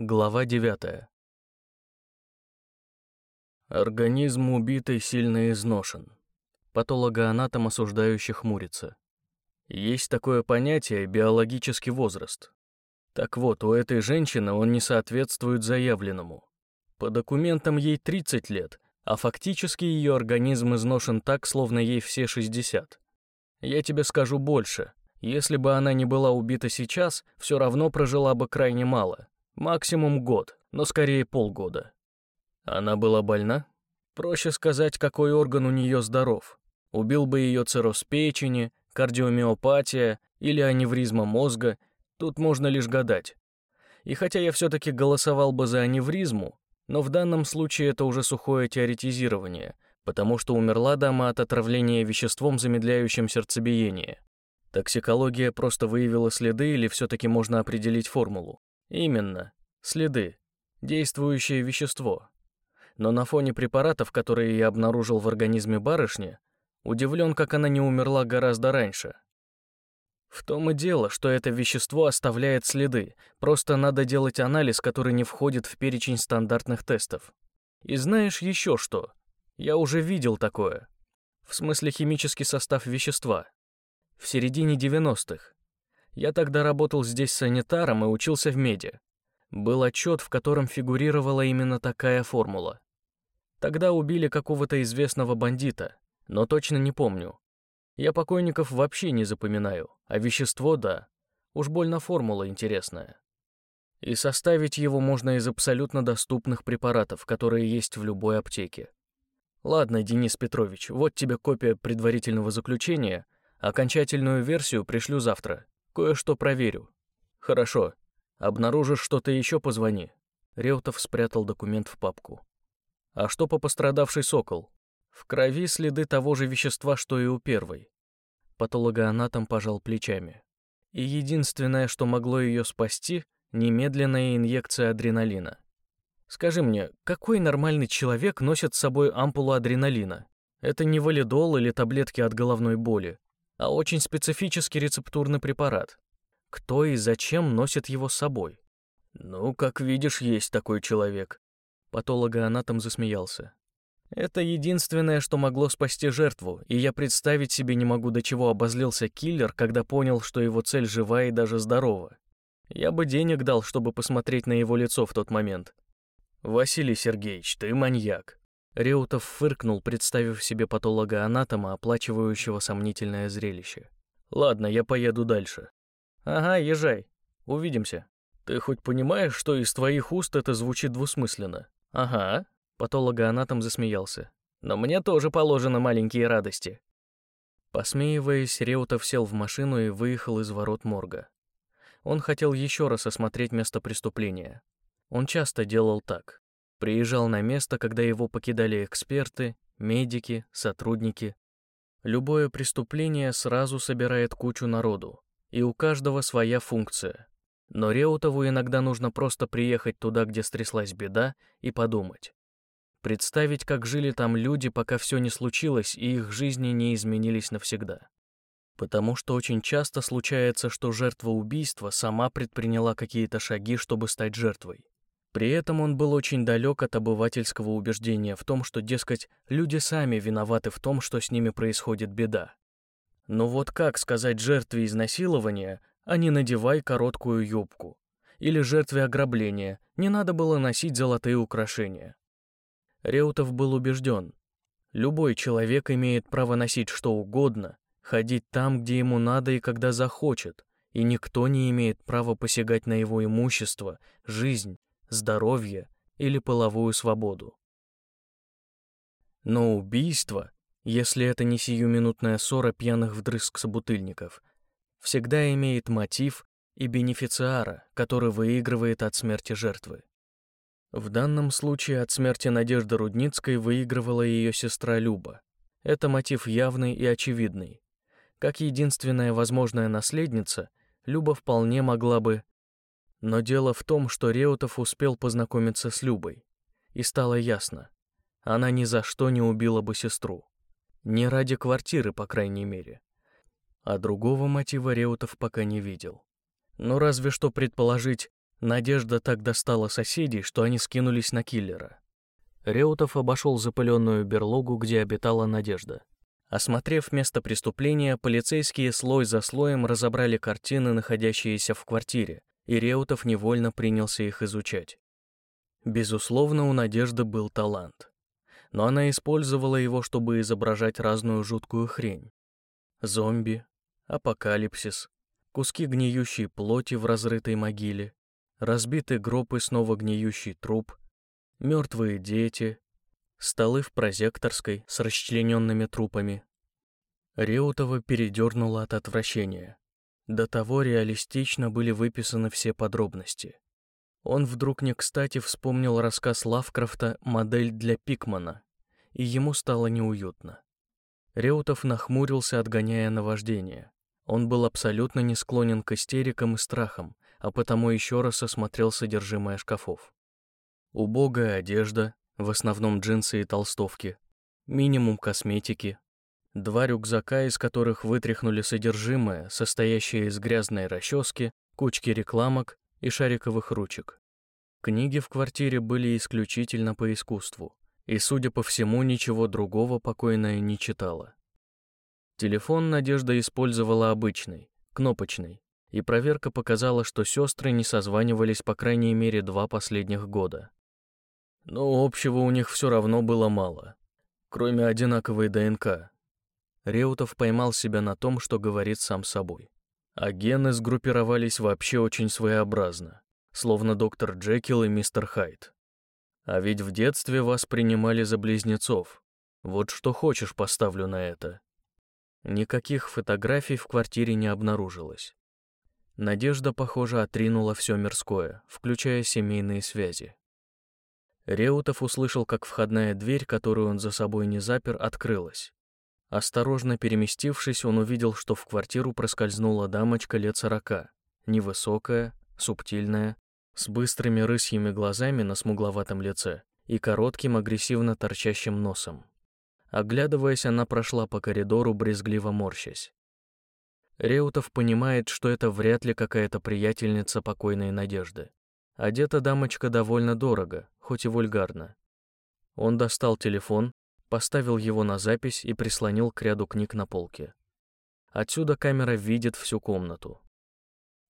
Глава 9. Организм убитой сильно изношен. Патологоанатом осуждающий хмурится. Есть такое понятие биологический возраст. Так вот, у этой женщины он не соответствует заявленному. По документам ей 30 лет, а фактически ее организм изношен так, словно ей все 60. Я тебе скажу больше. Если бы она не была убита сейчас, все равно прожила бы крайне мало. Максимум год, но скорее полгода. Она была больна? Проще сказать, какой орган у нее здоров. Убил бы ее цирроз печени, кардиомиопатия или аневризма мозга, тут можно лишь гадать. И хотя я все-таки голосовал бы за аневризму, но в данном случае это уже сухое теоретизирование, потому что умерла дама от отравления веществом, замедляющим сердцебиение. Токсикология просто выявила следы или все-таки можно определить формулу? Именно. Следы. Действующее вещество. Но на фоне препаратов, которые я обнаружил в организме барышни, удивлен, как она не умерла гораздо раньше. В том и дело, что это вещество оставляет следы, просто надо делать анализ, который не входит в перечень стандартных тестов. И знаешь еще что? Я уже видел такое. В смысле химический состав вещества. В середине 90-х я тогда работал здесь санитаром и учился в меди. Был отчет, в котором фигурировала именно такая формула. Тогда убили какого-то известного бандита, но точно не помню. Я покойников вообще не запоминаю, а вещество — да. Уж больно формула интересная. И составить его можно из абсолютно доступных препаратов, которые есть в любой аптеке. Ладно, Денис Петрович, вот тебе копия предварительного заключения, окончательную версию пришлю завтра. Кое-что проверю. Хорошо. Обнаружишь что-то еще, позвони. Реутов спрятал документ в папку. А что по пострадавшей сокол? В крови следы того же вещества, что и у первой. Патологоанатом пожал плечами. И единственное, что могло ее спасти, немедленная инъекция адреналина. Скажи мне, какой нормальный человек носит с собой ампулу адреналина? Это не валидол или таблетки от головной боли а очень специфический рецептурный препарат. Кто и зачем носит его с собой? Ну, как видишь, есть такой человек. Патологоанатом засмеялся. Это единственное, что могло спасти жертву, и я представить себе не могу, до чего обозлился киллер, когда понял, что его цель жива и даже здорова. Я бы денег дал, чтобы посмотреть на его лицо в тот момент. Василий Сергеевич, ты маньяк. Реутов фыркнул, представив себе патолога-анатома, оплачивающего сомнительное зрелище. «Ладно, я поеду дальше». «Ага, езжай. Увидимся». «Ты хоть понимаешь, что из твоих уст это звучит двусмысленно?» «Ага», — патологоанатом засмеялся. «Но мне тоже положены маленькие радости». Посмеиваясь, Реутов сел в машину и выехал из ворот морга. Он хотел еще раз осмотреть место преступления. Он часто делал так. Приезжал на место, когда его покидали эксперты, медики, сотрудники. Любое преступление сразу собирает кучу народу, и у каждого своя функция. Но Реутову иногда нужно просто приехать туда, где стряслась беда, и подумать. Представить, как жили там люди, пока все не случилось, и их жизни не изменились навсегда. Потому что очень часто случается, что жертва убийства сама предприняла какие-то шаги, чтобы стать жертвой. При этом он был очень далек от обывательского убеждения в том, что, дескать, люди сами виноваты в том, что с ними происходит беда. Но вот как сказать жертве изнасилования, а не надевай короткую юбку? Или жертве ограбления, не надо было носить золотые украшения? Реутов был убежден, любой человек имеет право носить что угодно, ходить там, где ему надо и когда захочет, и никто не имеет права посягать на его имущество, жизнь, здоровье или половую свободу. Но убийство, если это не сиюминутная ссора пьяных вдрызг собутыльников, всегда имеет мотив и бенефициара, который выигрывает от смерти жертвы. В данном случае от смерти Надежды Рудницкой выигрывала ее сестра Люба. Это мотив явный и очевидный. Как единственная возможная наследница, Люба вполне могла бы но дело в том, что Реутов успел познакомиться с Любой. И стало ясно. Она ни за что не убила бы сестру. Не ради квартиры, по крайней мере. А другого мотива Реутов пока не видел. Но разве что предположить, Надежда так достала соседей, что они скинулись на киллера. Реутов обошел запыленную берлогу, где обитала Надежда. Осмотрев место преступления, полицейские слой за слоем разобрали картины, находящиеся в квартире, и Реутов невольно принялся их изучать. Безусловно, у Надежды был талант. Но она использовала его, чтобы изображать разную жуткую хрень. Зомби, апокалипсис, куски гниющей плоти в разрытой могиле, разбитый гроб и снова гниющий труп, мертвые дети, столы в прозекторской с расчлененными трупами. Реутова передернула от отвращения. До того реалистично были выписаны все подробности. Он вдруг не кстати вспомнил рассказ Лавкрафта «Модель для Пикмана», и ему стало неуютно. Реутов нахмурился, отгоняя наваждение. Он был абсолютно не склонен к истерикам и страхам, а потому еще раз осмотрел содержимое шкафов. Убогая одежда, в основном джинсы и толстовки, минимум косметики, два рюкзака, из которых вытряхнули содержимое, состоящее из грязной расчески, кучки рекламок и шариковых ручек. Книги в квартире были исключительно по искусству, и, судя по всему, ничего другого покойная не читала. Телефон Надежда использовала обычный, кнопочный, и проверка показала, что сестры не созванивались по крайней мере два последних года. Но общего у них все равно было мало, кроме одинаковой ДНК. Реутов поймал себя на том, что говорит сам собой. А гены сгруппировались вообще очень своеобразно, словно доктор Джекил и мистер Хайд. А ведь в детстве вас принимали за близнецов. Вот что хочешь, поставлю на это. Никаких фотографий в квартире не обнаружилось. Надежда, похоже, отринула все мирское, включая семейные связи. Реутов услышал, как входная дверь, которую он за собой не запер, открылась. Осторожно переместившись, он увидел, что в квартиру проскользнула дамочка лет сорока, невысокая, субтильная, с быстрыми рысьими глазами на смугловатом лице и коротким агрессивно торчащим носом. Оглядываясь, она прошла по коридору, брезгливо морщась. Реутов понимает, что это вряд ли какая-то приятельница покойной Надежды. Одета дамочка довольно дорого, хоть и вульгарно. Он достал телефон, поставил его на запись и прислонил к ряду книг на полке. Отсюда камера видит всю комнату.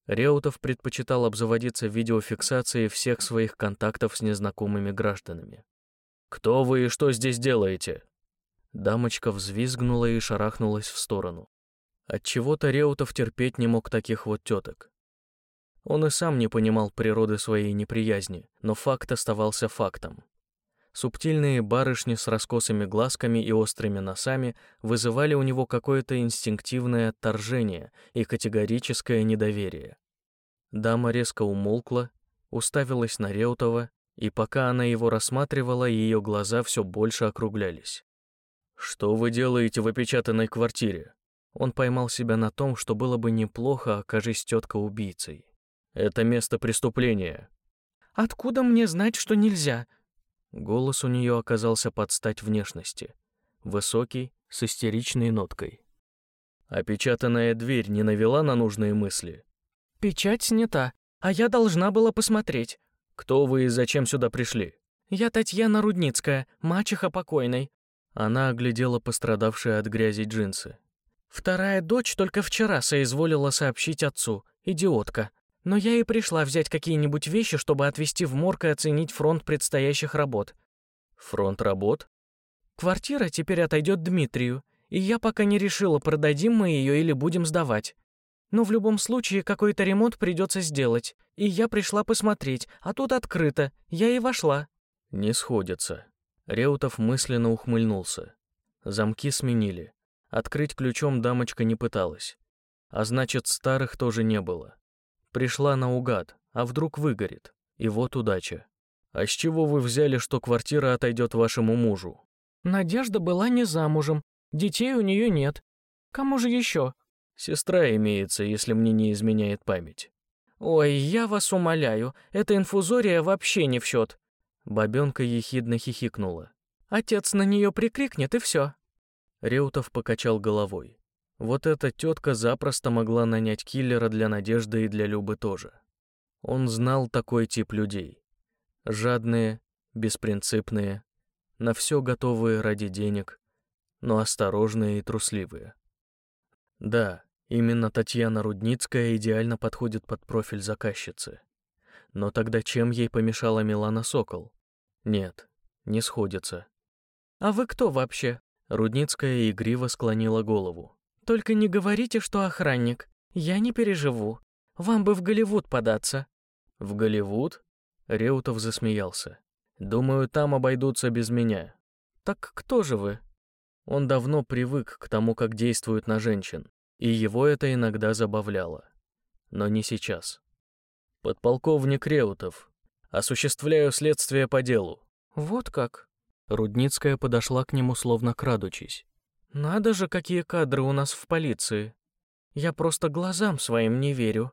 Реутов предпочитал обзаводиться видеофиксацией всех своих контактов с незнакомыми гражданами. «Кто вы и что здесь делаете?» Дамочка взвизгнула и шарахнулась в сторону. Отчего-то Реутов терпеть не мог таких вот теток. Он и сам не понимал природы своей неприязни, но факт оставался фактом. Субтильные барышни с раскосыми глазками и острыми носами вызывали у него какое-то инстинктивное отторжение и категорическое недоверие. Дама резко умолкла, уставилась на Реутова, и пока она его рассматривала, ее глаза все больше округлялись. «Что вы делаете в опечатанной квартире?» Он поймал себя на том, что было бы неплохо, окажись тетка убийцей. Это место преступления. Откуда мне знать, что нельзя? Голос у нее оказался под стать внешности. Высокий, с истеричной ноткой. Опечатанная дверь не навела на нужные мысли. Печать снята, а я должна была посмотреть. Кто вы и зачем сюда пришли? Я Татьяна Рудницкая, мачеха покойной. Она оглядела пострадавшие от грязи джинсы. Вторая дочь только вчера соизволила сообщить отцу. Идиотка. Но я и пришла взять какие-нибудь вещи, чтобы отвезти в морг и оценить фронт предстоящих работ. Фронт работ? Квартира теперь отойдет Дмитрию, и я пока не решила, продадим мы ее или будем сдавать. Но в любом случае какой-то ремонт придется сделать, и я пришла посмотреть, а тут открыто, я и вошла. Не сходится. Реутов мысленно ухмыльнулся. Замки сменили. Открыть ключом дамочка не пыталась. А значит, старых тоже не было. Пришла наугад, а вдруг выгорит. И вот удача. А с чего вы взяли, что квартира отойдет вашему мужу? Надежда была не замужем, детей у нее нет. Кому же еще? Сестра имеется, если мне не изменяет память. Ой, я вас умоляю, эта инфузория вообще не в счет. Бабенка ехидно хихикнула. Отец на нее прикрикнет и все. Реутов покачал головой. Вот эта тетка запросто могла нанять киллера для Надежды и для Любы тоже. Он знал такой тип людей. Жадные, беспринципные, на все готовые ради денег, но осторожные и трусливые. Да, именно Татьяна Рудницкая идеально подходит под профиль заказчицы. Но тогда чем ей помешала Милана Сокол? Нет, не сходится. «А вы кто вообще?» Рудницкая игриво склонила голову. «Только не говорите, что охранник. Я не переживу. Вам бы в Голливуд податься». «В Голливуд?» Реутов засмеялся. «Думаю, там обойдутся без меня». «Так кто же вы?» Он давно привык к тому, как действуют на женщин, и его это иногда забавляло. Но не сейчас. «Подполковник Реутов. Осуществляю следствие по делу». «Вот как?» Рудницкая подошла к нему, словно крадучись. «Надо же, какие кадры у нас в полиции. Я просто глазам своим не верю.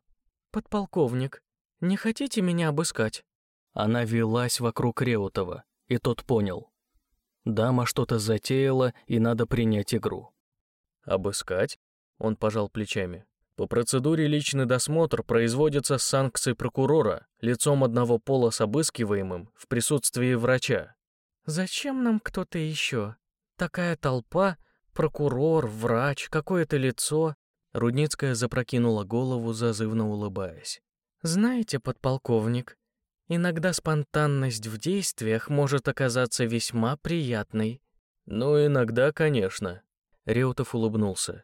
Подполковник, не хотите меня обыскать?» Она велась вокруг Реутова, и тот понял. Дама что-то затеяла, и надо принять игру. «Обыскать?» — он пожал плечами. «По процедуре личный досмотр производится с санкцией прокурора, лицом одного пола с обыскиваемым, в присутствии врача». «Зачем нам кто-то еще? Такая толпа, прокурор, врач, какое-то лицо». Рудницкая запрокинула голову, зазывно улыбаясь. «Знаете, подполковник, Иногда спонтанность в действиях может оказаться весьма приятной. Ну, иногда, конечно. Реутов улыбнулся.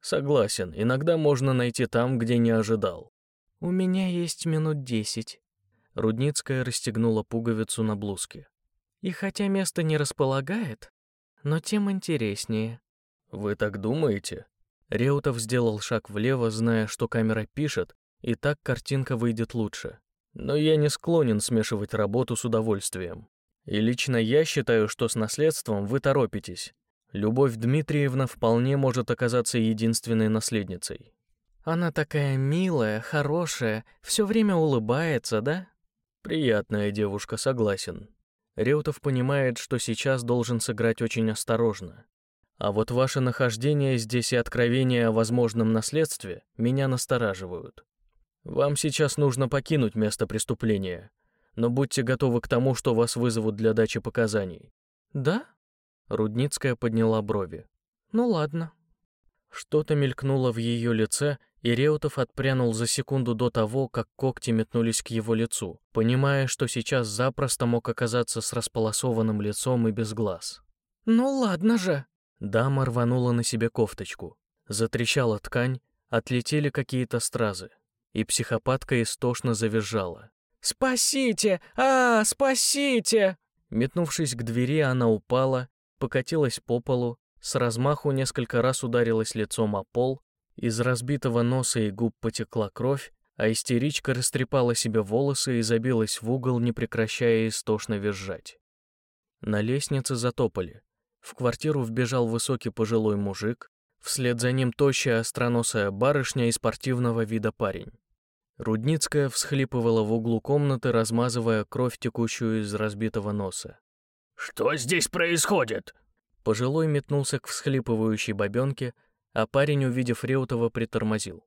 Согласен, иногда можно найти там, где не ожидал. У меня есть минут десять. Рудницкая расстегнула пуговицу на блузке. И хотя место не располагает, но тем интереснее. Вы так думаете? Реутов сделал шаг влево, зная, что камера пишет, и так картинка выйдет лучше. Но я не склонен смешивать работу с удовольствием. И лично я считаю, что с наследством вы торопитесь. Любовь Дмитриевна вполне может оказаться единственной наследницей. Она такая милая, хорошая, все время улыбается, да? Приятная девушка, согласен. Реутов понимает, что сейчас должен сыграть очень осторожно. А вот ваше нахождение здесь и откровение о возможном наследстве меня настораживают. Вам сейчас нужно покинуть место преступления, но будьте готовы к тому, что вас вызовут для дачи показаний. Да? Рудницкая подняла брови. Ну ладно. Что-то мелькнуло в ее лице, и Реутов отпрянул за секунду до того, как когти метнулись к его лицу, понимая, что сейчас запросто мог оказаться с располосованным лицом и без глаз. «Ну ладно же!» Дама рванула на себе кофточку. Затрещала ткань, отлетели какие-то стразы и психопатка истошно завизжала. «Спасите! А, спасите!» Метнувшись к двери, она упала, покатилась по полу, с размаху несколько раз ударилась лицом о пол, из разбитого носа и губ потекла кровь, а истеричка растрепала себе волосы и забилась в угол, не прекращая истошно визжать. На лестнице затопали. В квартиру вбежал высокий пожилой мужик, вслед за ним тощая остроносая барышня и спортивного вида парень. Рудницкая всхлипывала в углу комнаты, размазывая кровь, текущую из разбитого носа. «Что здесь происходит?» Пожилой метнулся к всхлипывающей бабенке, а парень, увидев Реутова, притормозил.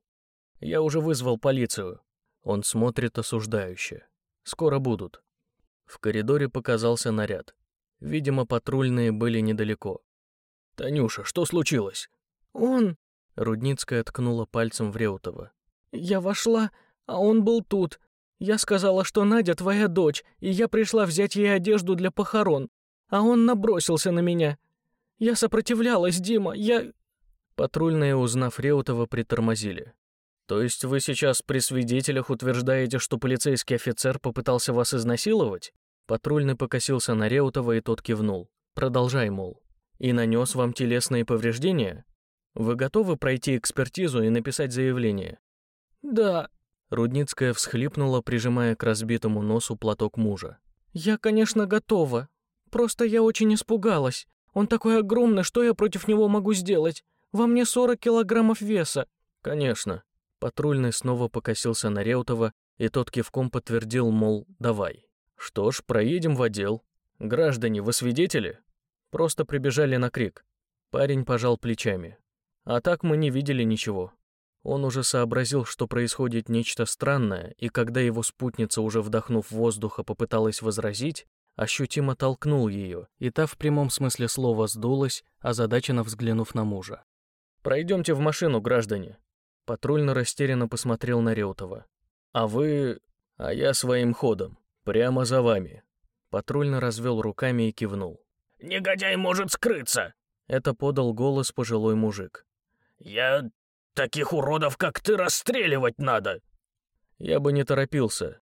«Я уже вызвал полицию». Он смотрит осуждающе. «Скоро будут». В коридоре показался наряд. Видимо, патрульные были недалеко. «Танюша, что случилось?» «Он...» Рудницкая ткнула пальцем в Реутова. «Я вошла, а он был тут. Я сказала, что Надя твоя дочь, и я пришла взять ей одежду для похорон. А он набросился на меня. Я сопротивлялась, Дима, я...» Патрульные, узнав Реутова, притормозили. «То есть вы сейчас при свидетелях утверждаете, что полицейский офицер попытался вас изнасиловать?» Патрульный покосился на Реутова, и тот кивнул. «Продолжай, мол. И нанес вам телесные повреждения? Вы готовы пройти экспертизу и написать заявление?» «Да», Рудницкая всхлипнула, прижимая к разбитому носу платок мужа. «Я, конечно, готова. Просто я очень испугалась. Он такой огромный, что я против него могу сделать? Во мне 40 килограммов веса». «Конечно». Патрульный снова покосился на Реутова, и тот кивком подтвердил, мол, давай. «Что ж, проедем в отдел. Граждане, вы свидетели?» Просто прибежали на крик. Парень пожал плечами. А так мы не видели ничего. Он уже сообразил, что происходит нечто странное, и когда его спутница, уже вдохнув воздуха, попыталась возразить, ощутимо толкнул ее, и та в прямом смысле слова сдулась, озадаченно взглянув на мужа. «Пройдемте в машину, граждане!» Патрульно растерянно посмотрел на Реутова. «А вы...» «А я своим ходом. Прямо за вами». Патрульно развел руками и кивнул. «Негодяй может скрыться!» Это подал голос пожилой мужик. «Я Таких уродов, как ты, расстреливать надо!» Я бы не торопился.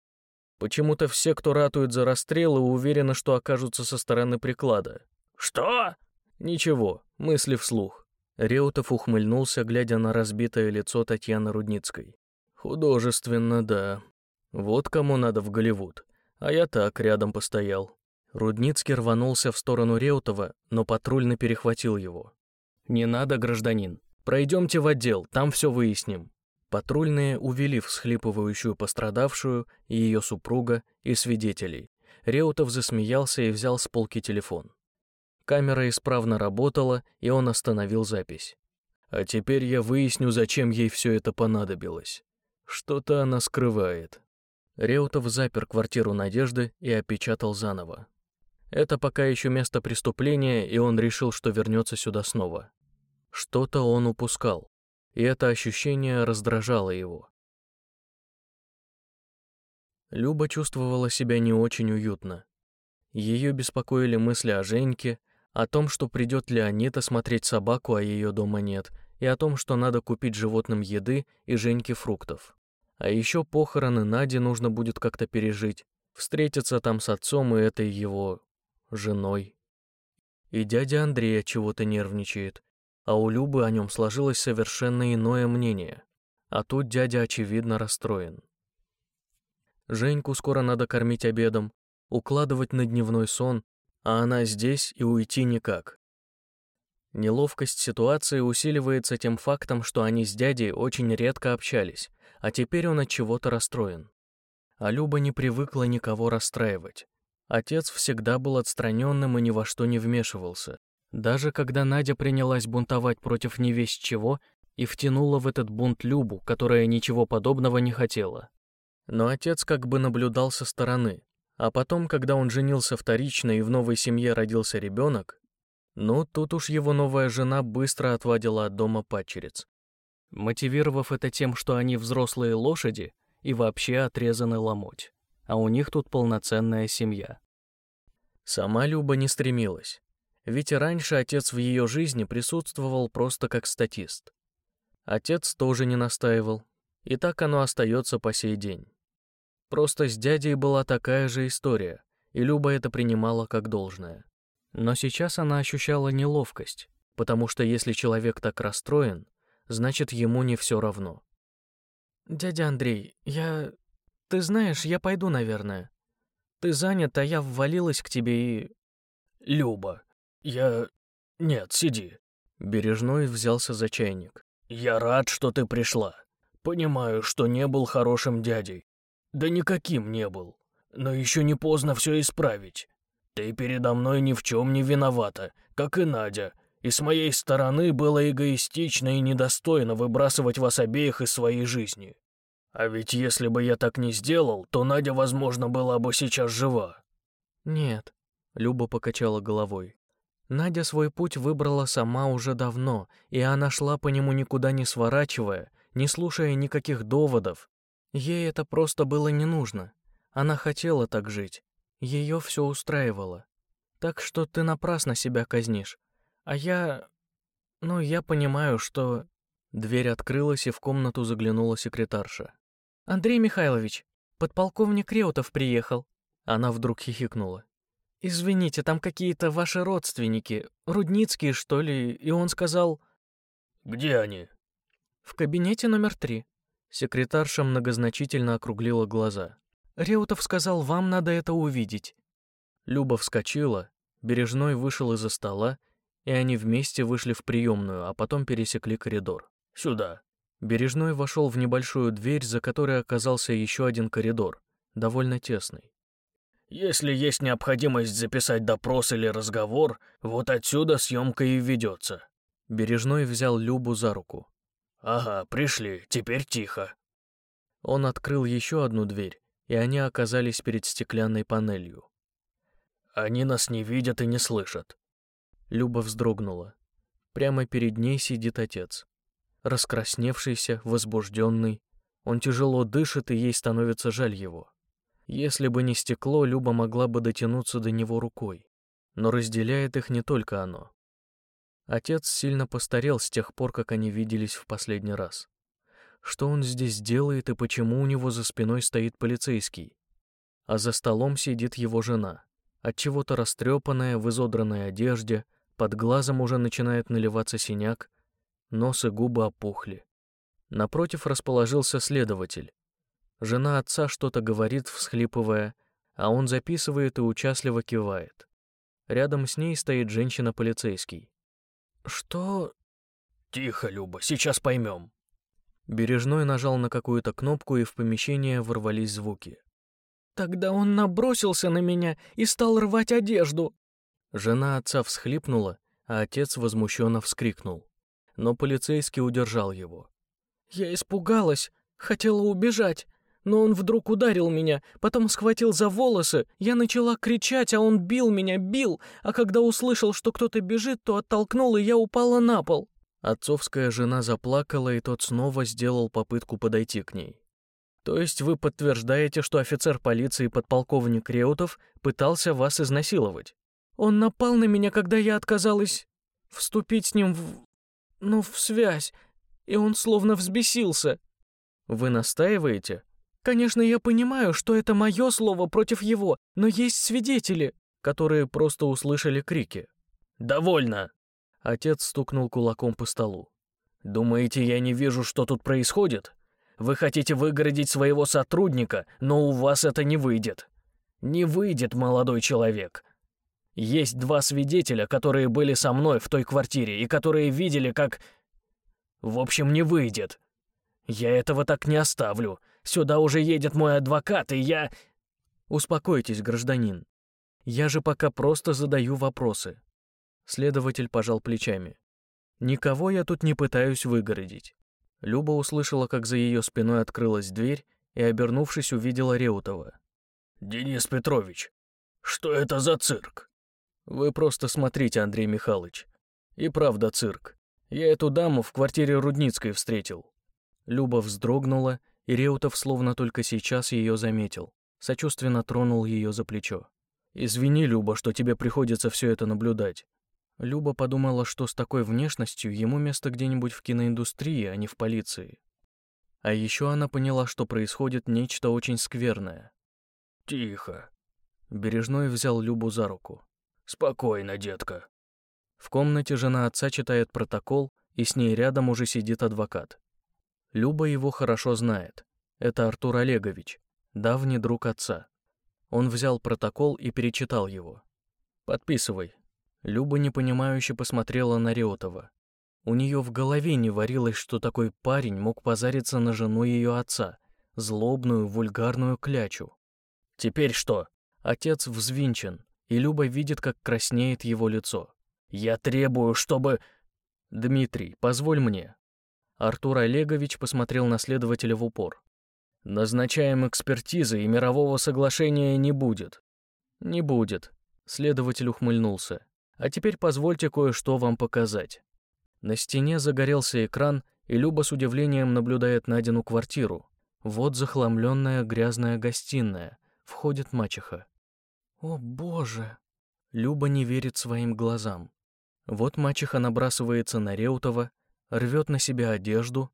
Почему-то все, кто ратует за расстрелы, уверены, что окажутся со стороны приклада. «Что?» «Ничего, мысли вслух». Реутов ухмыльнулся, глядя на разбитое лицо Татьяны Рудницкой. «Художественно, да. Вот кому надо в Голливуд. А я так рядом постоял». Рудницкий рванулся в сторону Реутова, но патрульно перехватил его. «Не надо, гражданин. Пройдемте в отдел, там все выясним». Патрульные увели всхлипывающую пострадавшую, ее супруга, и свидетелей. Реутов засмеялся и взял с полки телефон. Камера исправно работала, и он остановил запись. А теперь я выясню, зачем ей все это понадобилось. Что-то она скрывает. Реутов запер квартиру Надежды и опечатал заново. Это пока еще место преступления, и он решил, что вернется сюда снова. Что-то он упускал, и это ощущение раздражало его. Люба чувствовала себя не очень уютно. Ее беспокоили мысли о Женьке, о том, что придет Леонид осмотреть собаку, а ее дома нет, и о том, что надо купить животным еды и Женьке фруктов. А еще похороны Нади нужно будет как-то пережить, встретиться там с отцом и этой его женой. И дядя Андрея чего-то нервничает, а у Любы о нем сложилось совершенно иное мнение. А тут дядя, очевидно, расстроен. Женьку скоро надо кормить обедом, укладывать на дневной сон, а она здесь и уйти никак. Неловкость ситуации усиливается тем фактом, что они с дядей очень редко общались, а теперь он от чего-то расстроен. А Люба не привыкла никого расстраивать. Отец всегда был отстраненным и ни во что не вмешивался, даже когда Надя принялась бунтовать против невесть чего и втянула в этот бунт Любу, которая ничего подобного не хотела. Но отец как бы наблюдал со стороны, а потом, когда он женился вторично и в новой семье родился ребенок, ну, тут уж его новая жена быстро отводила от дома падчериц, мотивировав это тем, что они взрослые лошади и вообще отрезаны ломоть, а у них тут полноценная семья. Сама Люба не стремилась. Ведь раньше отец в ее жизни присутствовал просто как статист. Отец тоже не настаивал, и так оно остается по сей день. Просто с дядей была такая же история, и Люба это принимала как должное. Но сейчас она ощущала неловкость, потому что если человек так расстроен, значит ему не все равно. «Дядя Андрей, я... Ты знаешь, я пойду, наверное. Ты занят, а я ввалилась к тебе и...» «Люба, «Я... Нет, сиди». Бережной взялся за чайник. «Я рад, что ты пришла. Понимаю, что не был хорошим дядей. Да никаким не был. Но еще не поздно все исправить. Ты передо мной ни в чем не виновата, как и Надя. И с моей стороны было эгоистично и недостойно выбрасывать вас обеих из своей жизни. А ведь если бы я так не сделал, то Надя, возможно, была бы сейчас жива». «Нет», — Люба покачала головой. Надя свой путь выбрала сама уже давно, и она шла по нему никуда не сворачивая, не слушая никаких доводов. Ей это просто было не нужно. Она хотела так жить. Ее все устраивало. Так что ты напрасно себя казнишь. А я... Ну, я понимаю, что... Дверь открылась, и в комнату заглянула секретарша. «Андрей Михайлович, подполковник Реутов приехал». Она вдруг хихикнула. «Извините, там какие-то ваши родственники, Рудницкие, что ли, и он сказал...» «Где они?» «В кабинете номер три». Секретарша многозначительно округлила глаза. «Реутов сказал, вам надо это увидеть». Люба вскочила, Бережной вышел из-за стола, и они вместе вышли в приемную, а потом пересекли коридор. «Сюда». Бережной вошел в небольшую дверь, за которой оказался еще один коридор, довольно тесный. Если есть необходимость записать допрос или разговор, вот отсюда съемка и ведется». Бережной взял Любу за руку. Ага, пришли, теперь тихо. Он открыл еще одну дверь, и они оказались перед стеклянной панелью. Они нас не видят и не слышат. Люба вздрогнула. Прямо перед ней сидит отец. Раскрасневшийся, возбужденный. Он тяжело дышит, и ей становится жаль его. Если бы не стекло, Люба могла бы дотянуться до него рукой. Но разделяет их не только оно. Отец сильно постарел с тех пор, как они виделись в последний раз. Что он здесь делает и почему у него за спиной стоит полицейский? А за столом сидит его жена, от чего-то растрепанная в изодранной одежде, под глазом уже начинает наливаться синяк, нос и губы опухли. Напротив расположился следователь. Жена отца что-то говорит, всхлипывая, а он записывает и участливо кивает. Рядом с ней стоит женщина-полицейский. «Что...» «Тихо, Люба, сейчас поймем». Бережной нажал на какую-то кнопку, и в помещение ворвались звуки. «Тогда он набросился на меня и стал рвать одежду». Жена отца всхлипнула, а отец возмущенно вскрикнул. Но полицейский удержал его. «Я испугалась, хотела убежать, но он вдруг ударил меня, потом схватил за волосы, я начала кричать, а он бил меня, бил, а когда услышал, что кто-то бежит, то оттолкнул, и я упала на пол». Отцовская жена заплакала, и тот снова сделал попытку подойти к ней. «То есть вы подтверждаете, что офицер полиции подполковник Реутов пытался вас изнасиловать?» «Он напал на меня, когда я отказалась вступить с ним в... ну, в связь, и он словно взбесился». «Вы настаиваете?» Конечно, я понимаю, что это мое слово против его, но есть свидетели, которые просто услышали крики. «Довольно!» Отец стукнул кулаком по столу. «Думаете, я не вижу, что тут происходит? Вы хотите выгородить своего сотрудника, но у вас это не выйдет. Не выйдет, молодой человек. Есть два свидетеля, которые были со мной в той квартире и которые видели, как... В общем, не выйдет. Я этого так не оставлю. Сюда уже едет мой адвокат, и я...» «Успокойтесь, гражданин. Я же пока просто задаю вопросы». Следователь пожал плечами. «Никого я тут не пытаюсь выгородить». Люба услышала, как за ее спиной открылась дверь, и, обернувшись, увидела Реутова. «Денис Петрович, что это за цирк?» «Вы просто смотрите, Андрей Михайлович. И правда цирк. Я эту даму в квартире Рудницкой встретил». Люба вздрогнула и Реутов словно только сейчас ее заметил, сочувственно тронул ее за плечо. «Извини, Люба, что тебе приходится все это наблюдать». Люба подумала, что с такой внешностью ему место где-нибудь в киноиндустрии, а не в полиции. А еще она поняла, что происходит нечто очень скверное. «Тихо». Бережной взял Любу за руку. «Спокойно, детка». В комнате жена отца читает протокол, и с ней рядом уже сидит адвокат. Люба его хорошо знает. Это Артур Олегович, давний друг отца. Он взял протокол и перечитал его. «Подписывай». Люба непонимающе посмотрела на Реутова. У нее в голове не варилось, что такой парень мог позариться на жену ее отца, злобную, вульгарную клячу. «Теперь что?» Отец взвинчен, и Люба видит, как краснеет его лицо. «Я требую, чтобы...» «Дмитрий, позволь мне», Артур Олегович посмотрел на следователя в упор. «Назначаем экспертизы, и мирового соглашения не будет». «Не будет», — следователь ухмыльнулся. «А теперь позвольте кое-что вам показать». На стене загорелся экран, и Люба с удивлением наблюдает Надину квартиру. Вот захламленная грязная гостиная. Входит мачеха. «О, боже!» Люба не верит своим глазам. Вот мачеха набрасывается на Реутова, рвет на себя одежду,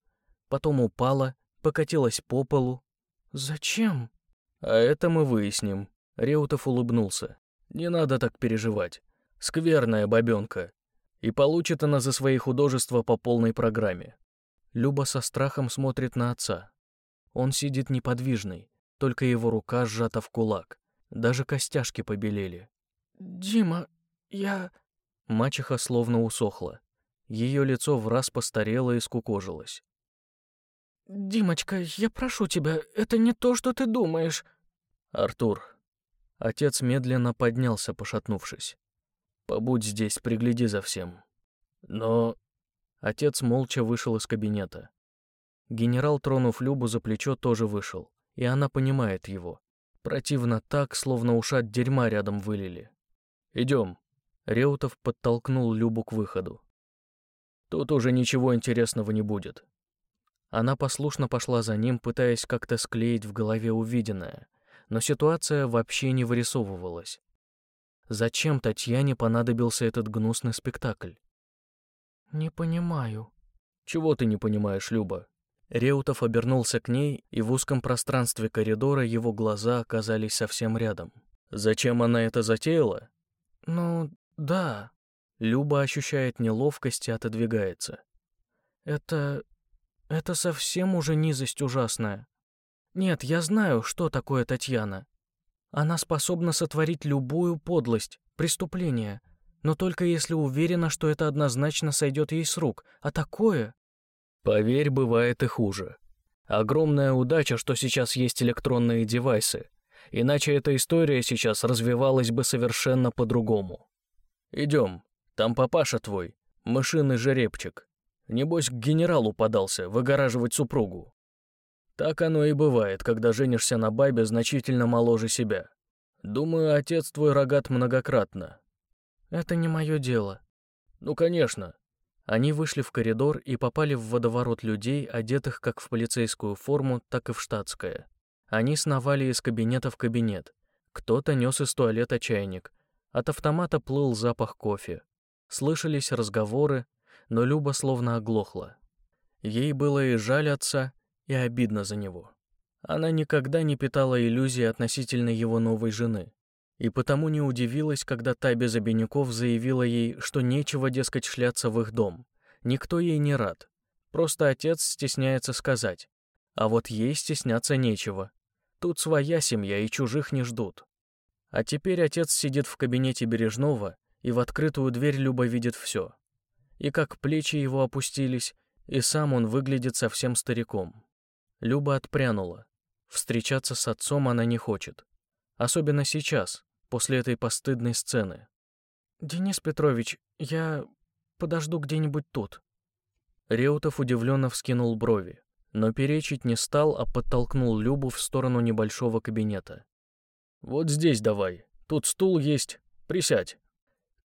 потом упала, покатилась по полу. «Зачем?» «А это мы выясним», — Реутов улыбнулся. «Не надо так переживать. Скверная бабенка. И получит она за свои художества по полной программе». Люба со страхом смотрит на отца. Он сидит неподвижный, только его рука сжата в кулак. Даже костяшки побелели. «Дима, я...» Мачеха словно усохла. Ее лицо в раз постарело и скукожилось. «Димочка, я прошу тебя, это не то, что ты думаешь». «Артур». Отец медленно поднялся, пошатнувшись. «Побудь здесь, пригляди за всем». «Но...» Отец молча вышел из кабинета. Генерал, тронув Любу за плечо, тоже вышел, и она понимает его. Противно так, словно ушат дерьма рядом вылили. «Идем». Реутов подтолкнул Любу к выходу. «Тут уже ничего интересного не будет». Она послушно пошла за ним, пытаясь как-то склеить в голове увиденное, но ситуация вообще не вырисовывалась. Зачем Татьяне понадобился этот гнусный спектакль? «Не понимаю». «Чего ты не понимаешь, Люба?» Реутов обернулся к ней, и в узком пространстве коридора его глаза оказались совсем рядом. «Зачем она это затеяла?» «Ну, да». Люба ощущает неловкость и отодвигается. «Это... это совсем уже низость ужасная. Нет, я знаю, что такое Татьяна. Она способна сотворить любую подлость, преступление, но только если уверена, что это однозначно сойдет ей с рук, а такое... Поверь, бывает и хуже. Огромная удача, что сейчас есть электронные девайсы, иначе эта история сейчас развивалась бы совершенно по-другому. Идем, там папаша твой, мышиный жеребчик. Небось, к генералу подался, выгораживать супругу. Так оно и бывает, когда женишься на бабе значительно моложе себя. Думаю, отец твой рогат многократно. Это не мое дело. Ну, конечно. Они вышли в коридор и попали в водоворот людей, одетых как в полицейскую форму, так и в штатское. Они сновали из кабинета в кабинет. Кто-то нес из туалета чайник. От автомата плыл запах кофе. Слышались разговоры, но Люба словно оглохла. Ей было и жаль отца, и обидно за него. Она никогда не питала иллюзий относительно его новой жены, и потому не удивилась, когда та без обиняков заявила ей, что нечего, дескать, шляться в их дом. Никто ей не рад. Просто отец стесняется сказать. А вот ей стесняться нечего. Тут своя семья и чужих не ждут. А теперь отец сидит в кабинете Бережного, и в открытую дверь Люба видит все. И как плечи его опустились, и сам он выглядит совсем стариком. Люба отпрянула. Встречаться с отцом она не хочет. Особенно сейчас, после этой постыдной сцены. «Денис Петрович, я подожду где-нибудь тут». Реутов удивленно вскинул брови, но перечить не стал, а подтолкнул Любу в сторону небольшого кабинета. «Вот здесь давай, тут стул есть, присядь».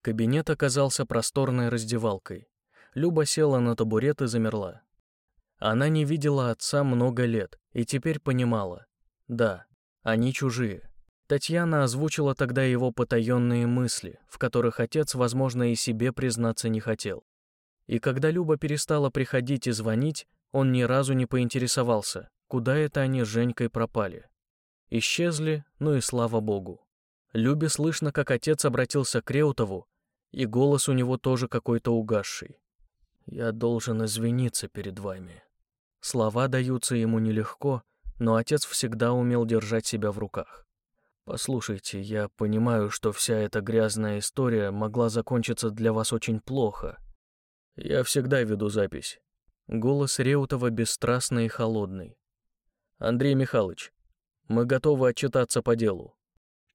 Кабинет оказался просторной раздевалкой. Люба села на табурет и замерла. Она не видела отца много лет и теперь понимала. Да, они чужие. Татьяна озвучила тогда его потаенные мысли, в которых отец, возможно, и себе признаться не хотел. И когда Люба перестала приходить и звонить, он ни разу не поинтересовался, куда это они с Женькой пропали. Исчезли, ну и слава богу. Любе слышно, как отец обратился к Реутову, и голос у него тоже какой-то угасший. «Я должен извиниться перед вами». Слова даются ему нелегко, но отец всегда умел держать себя в руках. «Послушайте, я понимаю, что вся эта грязная история могла закончиться для вас очень плохо. Я всегда веду запись». Голос Реутова бесстрастный и холодный. «Андрей Михайлович, мы готовы отчитаться по делу».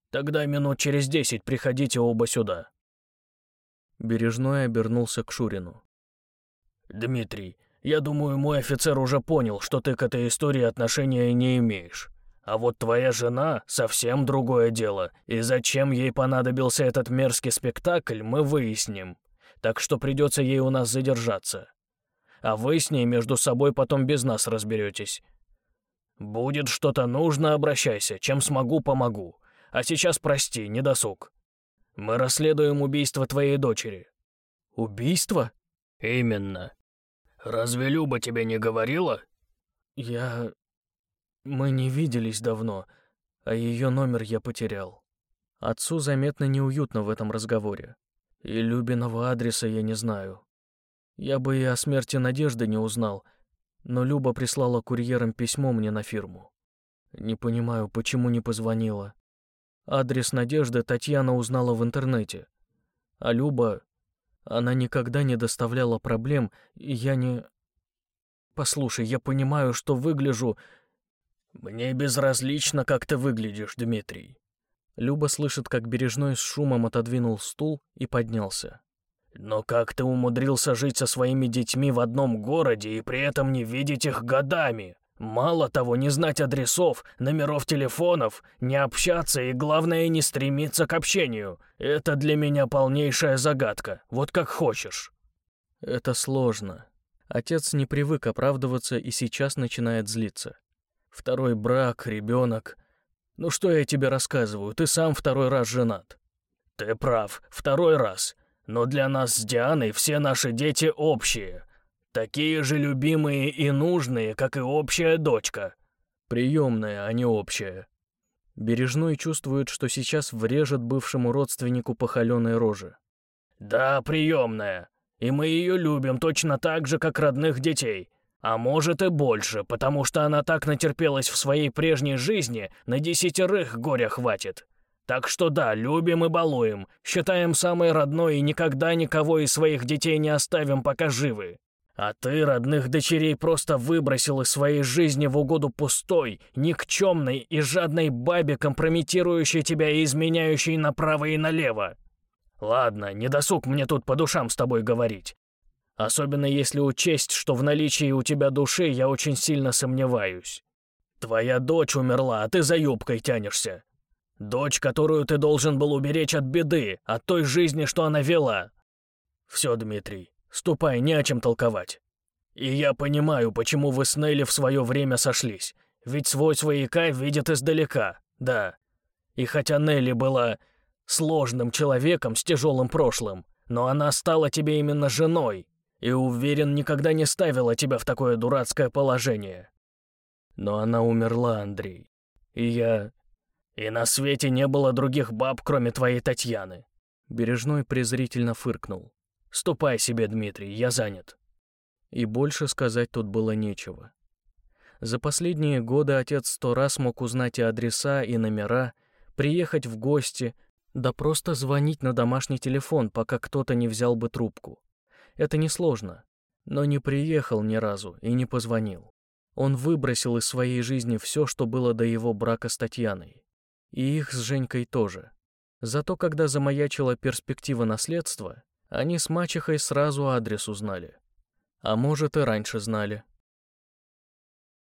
«Тогда минут через десять приходите оба сюда». Бережной обернулся к Шурину. «Дмитрий, я думаю, мой офицер уже понял, что ты к этой истории отношения не имеешь. А вот твоя жена — совсем другое дело, и зачем ей понадобился этот мерзкий спектакль, мы выясним. Так что придется ей у нас задержаться. А вы с ней между собой потом без нас разберетесь. Будет что-то нужно, обращайся, чем смогу, помогу. А сейчас прости, не досуг. Мы расследуем убийство твоей дочери». «Убийство?» «Именно. Разве Люба тебе не говорила?» «Я... Мы не виделись давно, а ее номер я потерял. Отцу заметно неуютно в этом разговоре. И Любиного адреса я не знаю. Я бы и о смерти Надежды не узнал, но Люба прислала курьером письмо мне на фирму. Не понимаю, почему не позвонила. Адрес Надежды Татьяна узнала в интернете. А Люба... Она никогда не доставляла проблем, и я не... Послушай, я понимаю, что выгляжу... Мне безразлично, как ты выглядишь, Дмитрий. Люба слышит, как Бережной с шумом отодвинул стул и поднялся. Но как ты умудрился жить со своими детьми в одном городе и при этом не видеть их годами? Мало того, не знать адресов, номеров телефонов, не общаться и, главное, не стремиться к общению. Это для меня полнейшая загадка. Вот как хочешь. Это сложно. Отец не привык оправдываться и сейчас начинает злиться. Второй брак, ребенок. Ну что я тебе рассказываю, ты сам второй раз женат. Ты прав, второй раз. Но для нас с Дианой все наши дети общие. Такие же любимые и нужные, как и общая дочка. Приемная, а не общая. Бережной чувствует, что сейчас врежет бывшему родственнику по роже. Да, приемная. И мы ее любим точно так же, как родных детей. А может и больше, потому что она так натерпелась в своей прежней жизни, на десятерых горя хватит. Так что да, любим и балуем, считаем самой родной и никогда никого из своих детей не оставим, пока живы. А ты родных дочерей просто выбросил из своей жизни в угоду пустой, никчемной и жадной бабе, компрометирующей тебя и изменяющей направо и налево. Ладно, не досуг мне тут по душам с тобой говорить. Особенно если учесть, что в наличии у тебя души я очень сильно сомневаюсь. Твоя дочь умерла, а ты за юбкой тянешься. Дочь, которую ты должен был уберечь от беды, от той жизни, что она вела. Все, Дмитрий, ступай, не о чем толковать. И я понимаю, почему вы с Нелли в свое время сошлись. Ведь свой свояка видит издалека, да. И хотя Нелли была сложным человеком с тяжелым прошлым, но она стала тебе именно женой, и, уверен, никогда не ставила тебя в такое дурацкое положение. Но она умерла, Андрей. И я и на свете не было других баб, кроме твоей Татьяны. Бережной презрительно фыркнул. Ступай себе, Дмитрий, я занят. И больше сказать тут было нечего. За последние годы отец сто раз мог узнать и адреса, и номера, приехать в гости, да просто звонить на домашний телефон, пока кто-то не взял бы трубку. Это несложно, но не приехал ни разу и не позвонил. Он выбросил из своей жизни все, что было до его брака с Татьяной. И их с Женькой тоже. Зато когда замаячила перспектива наследства, они с мачехой сразу адрес узнали. А может, и раньше знали.